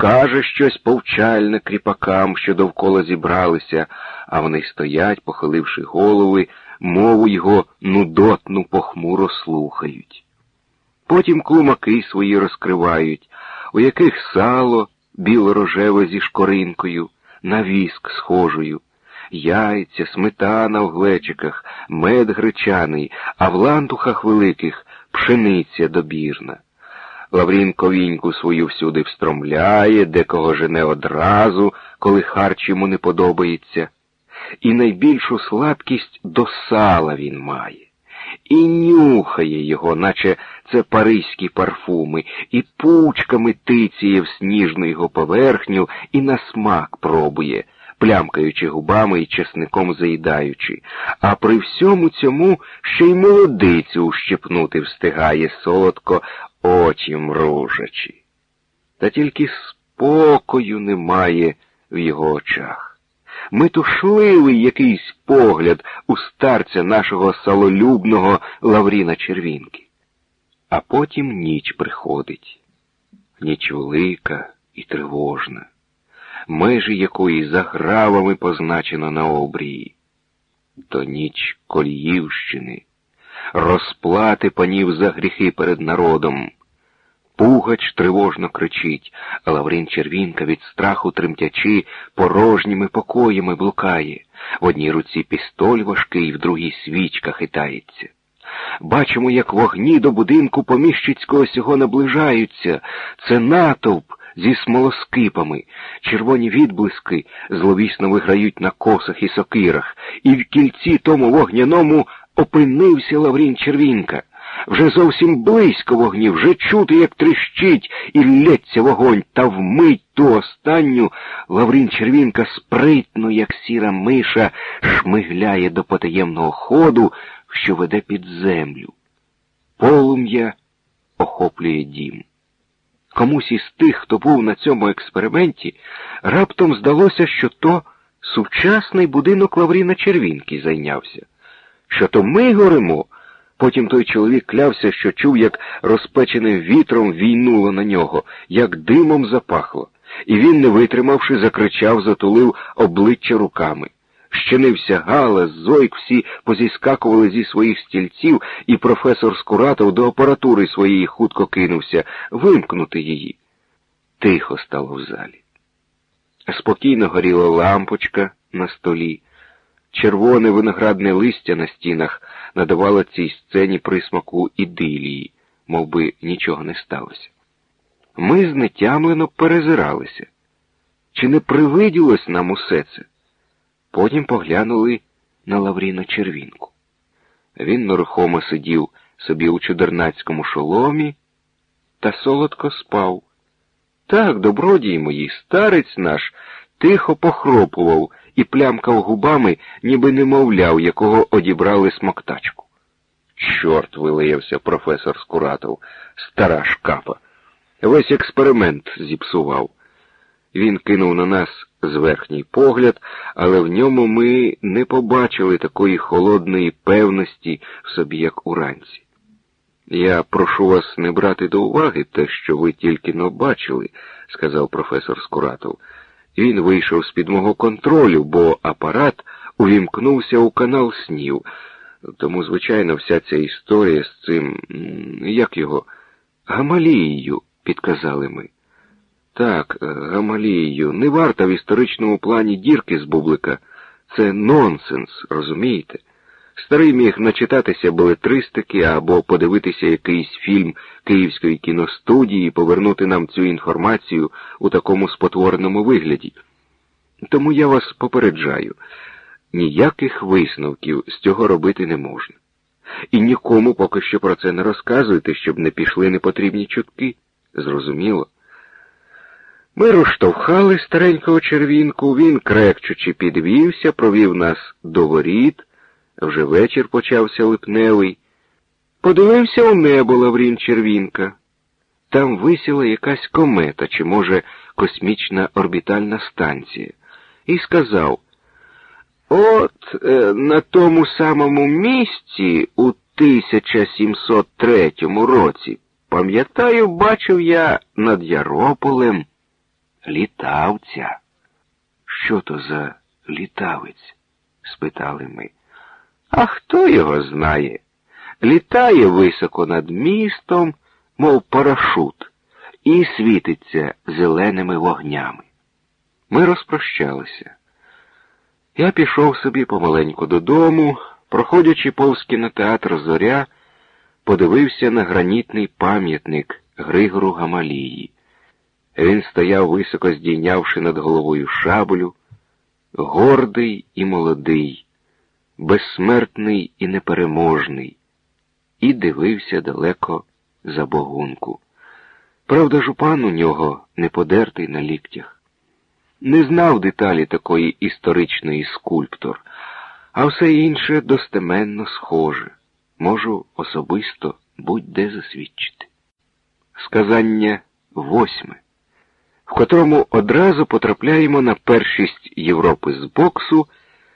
скаже щось повчальне кріпакам, що довкола зібралися, а вони стоять, похиливши голови, мову його нудотну похмуро слухають. Потім клумаки свої розкривають, у яких сало біло-рожеве зі шкоринкою, на віск схожою, яйця, сметана в глечиках, мед гречаний, а в лантухах великих пшениця добірна. Лаврін ковіньку свою всюди встромляє, декого жене одразу, коли харч йому не подобається. І найбільшу слабкість до сала він має. І нюхає його, наче це паризькі парфуми, і пучками тиціє в сніжну його поверхню і на смак пробує, плямкаючи губами і чесником заїдаючи, а при всьому цьому ще й молодицю ущипнути встигає солодко очі мружачи. Та тільки спокою немає в його очах. Метушливий якийсь погляд у старця нашого салолюбного Лавріна Червінки. А потім ніч приходить. Ніч велика і тривожна, межі якої за гравами позначено на обрії. То ніч Коліївщини, розплати панів за гріхи перед народом. Пугач тривожно кричить, а Лаврин Червінка від страху тремтячи порожніми покоями блукає. В одній руці пістоль важкий, в другій свічка хитається. Бачимо, як вогні до будинку поміщицького сього наближаються. Це натовп зі смолоскипами, червоні відблиски зловісно виграють на косах і сокирах, і в кільці тому вогняному опинився Лаврін Червінка. Вже зовсім близько вогні, вже чути, як тріщить і лється вогонь, та вмить ту останню Лаврін Червінка спритно, як сіра миша, шмигляє до потаємного ходу, що веде під землю. Полум'я охоплює дім. Комусь із тих, хто був на цьому експерименті, раптом здалося, що то сучасний будинок Лавріна Червінки зайнявся, що то ми горимо. Потім той чоловік клявся, що чув, як розпеченим вітром війнуло на нього, як димом запахло, і він, не витримавши, закричав, затулив обличчя руками. Щинився галас, зойк, всі позіскакували зі своїх стільців, і професор Скуратов до апаратури своєї хутко кинувся вимкнути її. Тихо стало в залі. Спокійно горіла лампочка на столі. Червоне виноградне листя на стінах надавало цій сцені присмаку ідилії, мов би нічого не сталося. Ми знетямлено перезиралися. Чи не привиділось нам усе це? Потім поглянули на Лавріна червінку. Він нерухомо сидів собі у чудернацькому шоломі та солодко спав. Так, добродії мої, старець наш тихо похропував і плямкав губами, ніби не мовляв, якого одібрали смоктачку. Чорт вилаявся професор Скуратов, стара шкапа. Весь експеримент зіпсував. Він кинув на нас зверхній погляд, але в ньому ми не побачили такої холодної певності в собі, як уранці. Я прошу вас не брати до уваги те, що ви тільки но бачили, сказав професор Скуратов. Він вийшов з-під мого контролю, бо апарат увімкнувся у канал снів. Тому, звичайно, вся ця історія з цим, як його, Гамалією, підказали ми. Так, Гамалією, не варта в історичному плані дірки з бублика. Це нонсенс, розумієте? Старий міг начитатися белетристики або подивитися якийсь фільм Київської кіностудії і повернути нам цю інформацію у такому спотвореному вигляді. Тому я вас попереджаю, ніяких висновків з цього робити не можна. І нікому поки що про це не розказуйте, щоб не пішли непотрібні чутки. Зрозуміло. Ми розштовхали старенького червінку, він, крекчучи, підвівся, провів нас до воріт. Вже вечір почався липневий. Подивився у небо Лаврін Червінка. Там висіла якась комета, чи, може, космічна орбітальна станція, і сказав: От е, на тому самому місці у 1703 році, пам'ятаю, бачив я над Ярополем літавця. Що то за літавець? спитали ми. А хто його знає? Літає високо над містом, мов парашут, і світиться зеленими вогнями. Ми розпрощалися. Я пішов собі помаленьку додому, проходячи повз кінотеатр Зоря, подивився на гранітний пам'ятник Григору Гамалії. Він стояв, високо здійнявши над головою шаблю, гордий і молодий, безсмертний і непереможний, і дивився далеко за богунку. Правда, жупан у нього не подертий на ліктях. Не знав деталі такої історичної скульптор, а все інше достеменно схоже, можу особисто будь-де засвідчити. Сказання восьме, в котрому одразу потрапляємо на першість Європи з боксу.